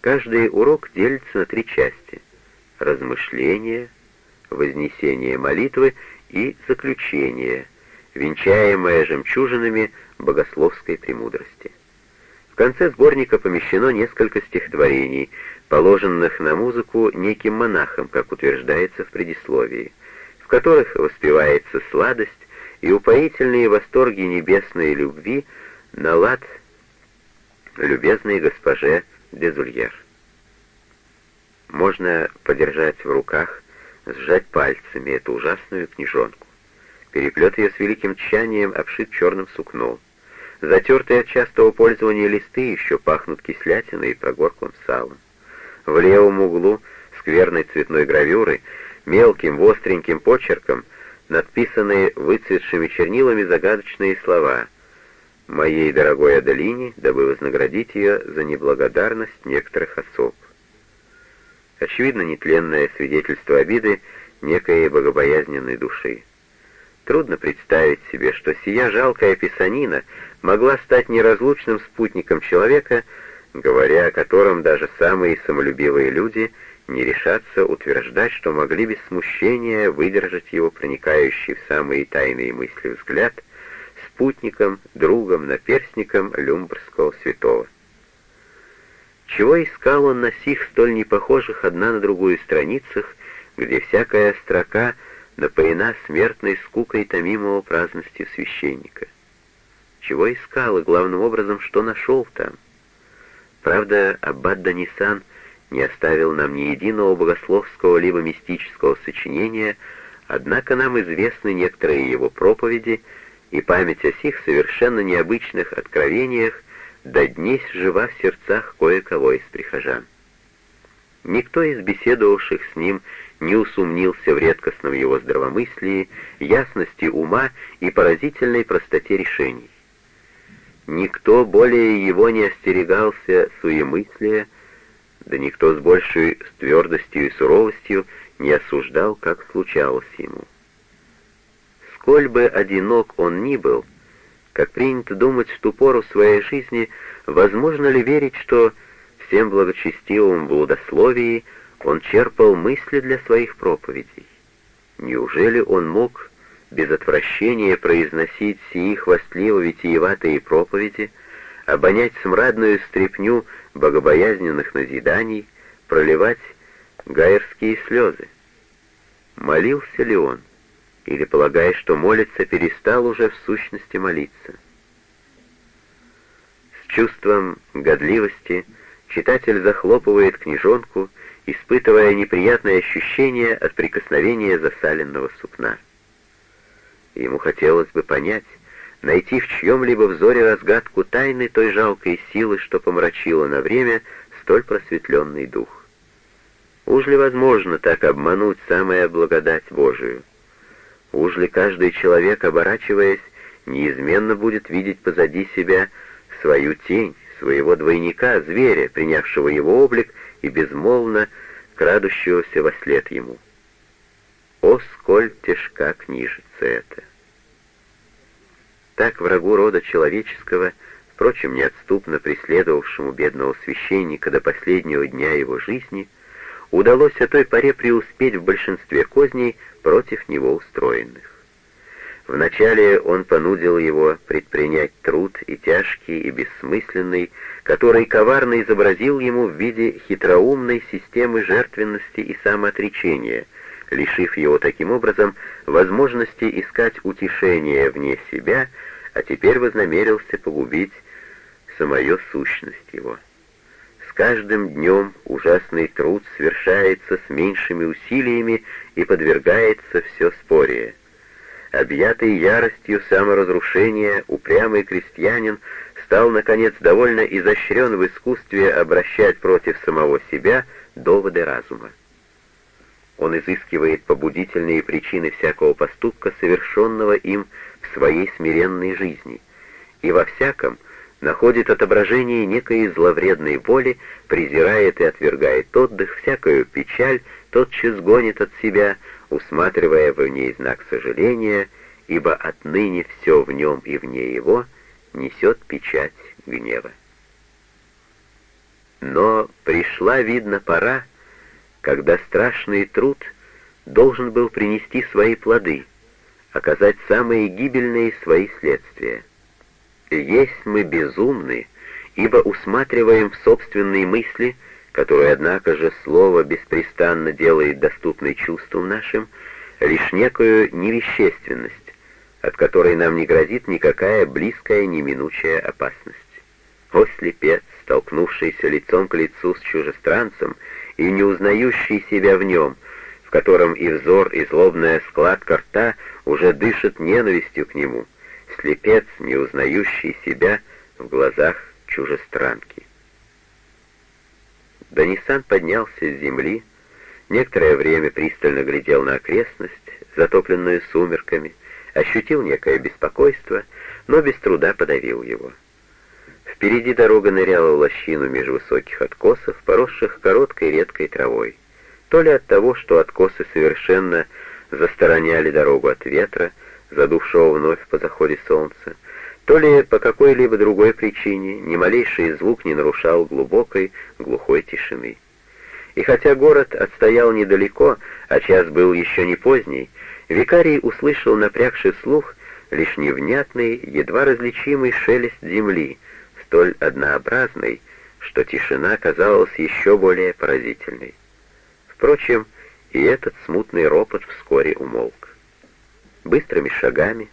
Каждый урок делится на три части — размышление, вознесение молитвы и заключение, венчаемое жемчужинами богословской премудрости. В конце сборника помещено несколько стихотворений, положенных на музыку неким монахом, как утверждается в предисловии, в которых воспевается сладость и упоительные восторги небесной любви на лад любезной госпоже Дезульер. Можно подержать в руках, сжать пальцами эту ужасную книжонку. Переплет ее с великим тщанием обшит черным сукном. Затертые от частого пользования листы еще пахнут кислятиной и прогорклым салом. В левом углу скверной цветной гравюры мелким остреньким почерком надписанные выцветшими чернилами загадочные слова «Моей дорогой Адалине, дабы вознаградить ее за неблагодарность некоторых особ». Очевидно, нетленное свидетельство обиды некой богобоязненной души. Трудно представить себе, что сия жалкая писанина могла стать неразлучным спутником человека, говоря о котором даже самые самолюбивые люди не решатся утверждать, что могли без смущения выдержать его проникающий в самые тайные мысли взгляд спутником, другом, наперстником люмбрского святого. Чего искал он на сих столь непохожих одна на другую страницах, где всякая строка напоена смертной скукой томимого праздностью священника? Чего искал и, главным образом, что нашел там? Правда, Аббат Данисан не оставил нам ни единого богословского либо мистического сочинения, однако нам известны некоторые его проповеди, и память о сих совершенно необычных откровениях до днесь жива в сердцах кое-кого из прихожан. Никто из беседовавших с ним не усомнился в редкостном его здравомыслии, ясности ума и поразительной простоте решений. Никто более его не остерегался суемыслия, да никто с большей твердостью и суровостью не осуждал, как случалось ему. Сколь бы одинок он ни был, как принято думать в ту пору своей жизни, возможно ли верить, что всем благочестивым блудословии он черпал мысли для своих проповедей? Неужели он мог без отвращения произносить сии хвастливо-витиеватые проповеди, обонять смрадную стряпню богобоязненных назиданий, проливать гайерские слезы. Молился ли он? Или, полагая, что молится, перестал уже в сущности молиться? С чувством годливости читатель захлопывает книжонку, испытывая неприятное ощущение от прикосновения засаленного сукна. Ему хотелось бы понять, найти в чьем-либо взоре разгадку тайны той жалкой силы, что помрачила на время столь просветленный дух. Уж ли возможно так обмануть самая благодать Божию? Уж каждый человек, оборачиваясь, неизменно будет видеть позади себя свою тень, своего двойника, зверя, принявшего его облик и безмолвно крадущегося во след ему? О, сколь тяжка книжица это! Так врагу рода человеческого, впрочем, неотступно преследовавшему бедного священника до последнего дня его жизни, удалось о той поре преуспеть в большинстве козней против него устроенных. Вначале он понудил его предпринять труд и тяжкий, и бессмысленный, который коварно изобразил ему в виде хитроумной системы жертвенности и самоотречения — лишив его таким образом возможности искать утешение вне себя, а теперь вознамерился погубить самую сущность его. Каждым днем ужасный труд совершается с меньшими усилиями и подвергается все спорее. Объятый яростью саморазрушения, упрямый крестьянин стал, наконец, довольно изощрен в искусстве обращать против самого себя доводы разума. Он изыскивает побудительные причины всякого поступка, совершенного им в своей смиренной жизни, и во всяком находит отображение некой зловредной воли, презирает и отвергает отдых, всякую печаль, тотчас гонит от себя, усматривая в ней знак сожаления, ибо отныне все в нем и вне его несет печать гнева. Но пришла, видно, пора, когда страшный труд должен был принести свои плоды, оказать самые гибельные свои следствия. Есть мы безумны, ибо усматриваем в собственные мысли, которые, однако же, слово беспрестанно делает доступной чувствам нашим, лишь некую невещественность, от которой нам не грозит никакая близкая неминучая опасность. О, слепец, столкнувшийся лицом к лицу с чужестранцем и не узнающий себя в нем, в котором и взор, и злобная складка рта уже дышат ненавистью к нему, слепец, не узнающий себя в глазах чужестранки. Данисан поднялся с земли, некоторое время пристально глядел на окрестность, затопленную сумерками, ощутил некое беспокойство, но без труда подавил его. Впереди дорога ныряла в лощину меж высоких откосов, поросших короткой редкой травой. То ли от того, что откосы совершенно застороняли дорогу от ветра, задувшего вновь по заходе солнца, то ли по какой-либо другой причине ни малейший звук не нарушал глубокой, глухой тишины. И хотя город отстоял недалеко, а час был еще не поздний, викарий услышал напрягший слух лишь невнятный, едва различимый шелест земли, столь однообразный, что тишина казалась еще более поразительной. Впрочем, и этот смутный ропот вскоре умолк. Быстрыми шагами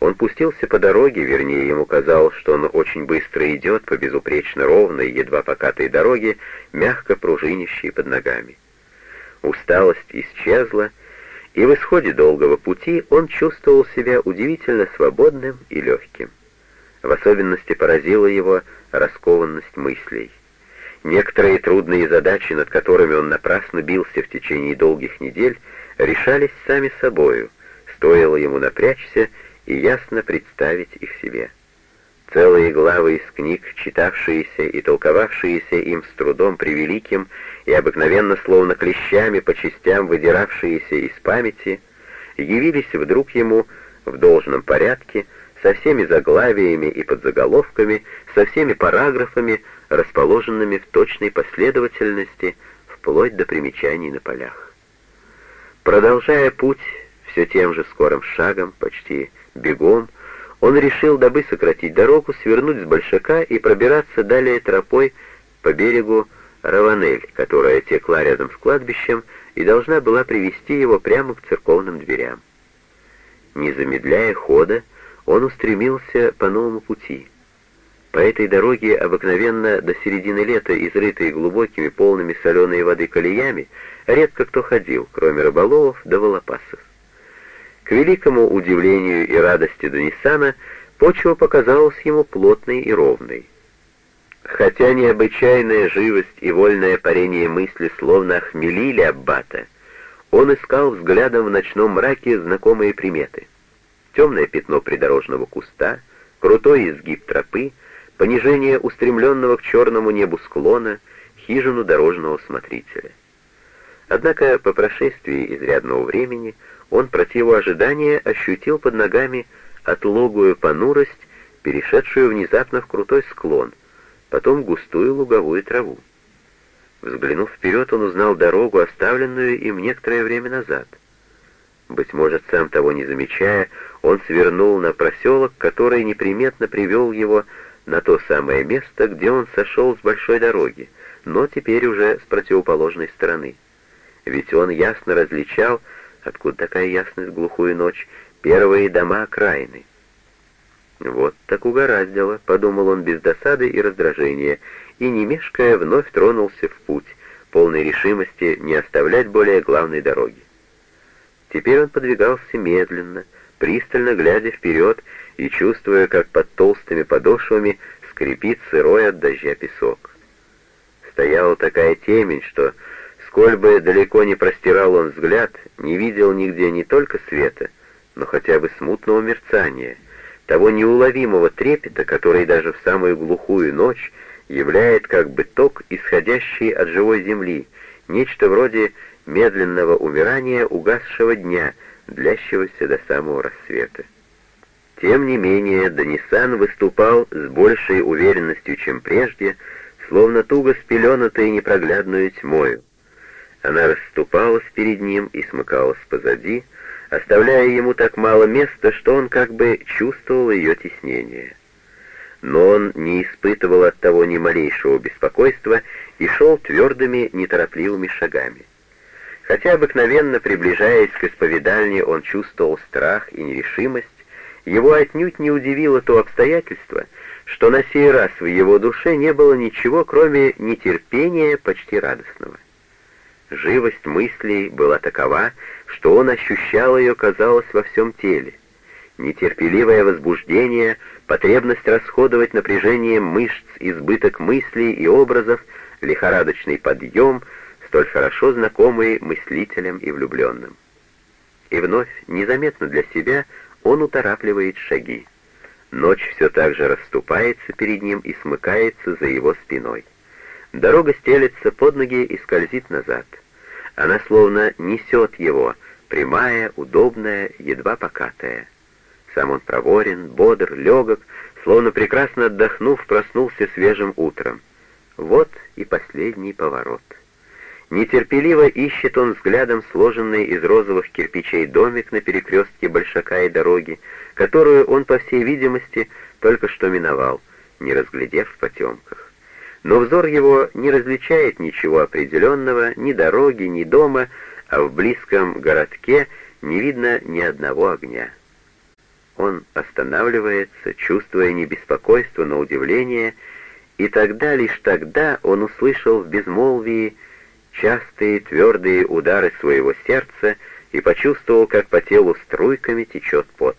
он пустился по дороге, вернее, ему казалось, что он очень быстро идет по безупречно ровной, едва покатой дороге, мягко пружинищей под ногами. Усталость исчезла, и в исходе долгого пути он чувствовал себя удивительно свободным и легким. В особенности поразила его раскованность мыслей. Некоторые трудные задачи, над которыми он напрасно бился в течение долгих недель, решались сами собою, стоило ему напрячься и ясно представить их себе. Целые главы из книг, читавшиеся и толковавшиеся им с трудом превеликим и обыкновенно словно клещами по частям выдиравшиеся из памяти, явились вдруг ему в должном порядке, со всеми заглавиями и подзаголовками, со всеми параграфами, расположенными в точной последовательности, вплоть до примечаний на полях. Продолжая путь все тем же скорым шагом, почти бегом, он решил, дабы сократить дорогу, свернуть с Большака и пробираться далее тропой по берегу Раванель, которая текла рядом с кладбищем и должна была привести его прямо к церковным дверям. Не замедляя хода, он устремился по новому пути. По этой дороге, обыкновенно до середины лета, изрытой глубокими, полными соленой воды колеями, редко кто ходил, кроме рыболовов да волопасов. К великому удивлению и радости Данисана почва показалась ему плотной и ровной. Хотя необычайная живость и вольное парение мысли словно охмелили Аббата, он искал взглядом в ночном мраке знакомые приметы. Темное пятно придорожного куста, крутой изгиб тропы, понижение устремленного к черному небу склона, хижину дорожного смотрителя. Однако по прошествии изрядного времени он против ожидания ощутил под ногами отлогую понурость, перешедшую внезапно в крутой склон, потом густую луговую траву. Взглянув вперед, он узнал дорогу, оставленную им некоторое время назад. Быть может, сам того не замечая, он свернул на проселок, который неприметно привел его на то самое место, где он сошел с большой дороги, но теперь уже с противоположной стороны. Ведь он ясно различал, Откуда такая ясность в глухую ночь? Первые дома окраины. «Вот так угораздило», — подумал он без досады и раздражения, и, не мешкая, вновь тронулся в путь, полной решимости не оставлять более главной дороги. Теперь он подвигался медленно, пристально глядя вперед и чувствуя, как под толстыми подошвами скрипит сырой от дождя песок. Стояла такая темень, что Сколь бы далеко не простирал он взгляд, не видел нигде не только света, но хотя бы смутного мерцания, того неуловимого трепета, который даже в самую глухую ночь являет как бы ток, исходящий от живой земли, нечто вроде медленного умирания угасшего дня, длящегося до самого рассвета. Тем не менее, Данисан выступал с большей уверенностью, чем прежде, словно туго спеленатые непроглядную тьмою. Она расступалась перед ним и смыкалась позади, оставляя ему так мало места, что он как бы чувствовал ее теснение. Но он не испытывал от того ни малейшего беспокойства и шел твердыми, неторопливыми шагами. Хотя обыкновенно, приближаясь к исповедальне, он чувствовал страх и нерешимость, его отнюдь не удивило то обстоятельство, что на сей раз в его душе не было ничего, кроме нетерпения почти радостного. Живость мыслей была такова, что он ощущал ее, казалось, во всем теле. Нетерпеливое возбуждение, потребность расходовать напряжение мышц, избыток мыслей и образов, лихорадочный подъем, столь хорошо знакомый мыслителям и влюбленным. И вновь, незаметно для себя, он уторапливает шаги. Ночь все так же расступается перед ним и смыкается за его спиной. Дорога стелется под ноги и скользит назад. Она словно несет его, прямая, удобная, едва покатая. Сам он проворен, бодр, легок, словно прекрасно отдохнув, проснулся свежим утром. Вот и последний поворот. Нетерпеливо ищет он взглядом сложенный из розовых кирпичей домик на перекрестке Большака и дороги, которую он, по всей видимости, только что миновал, не разглядев в потемках. Но взор его не различает ничего определенного, ни дороги, ни дома, а в близком городке не видно ни одного огня. Он останавливается, чувствуя не беспокойство, но удивление, и тогда, лишь тогда он услышал в безмолвии частые твердые удары своего сердца и почувствовал, как по телу струйками течет пот.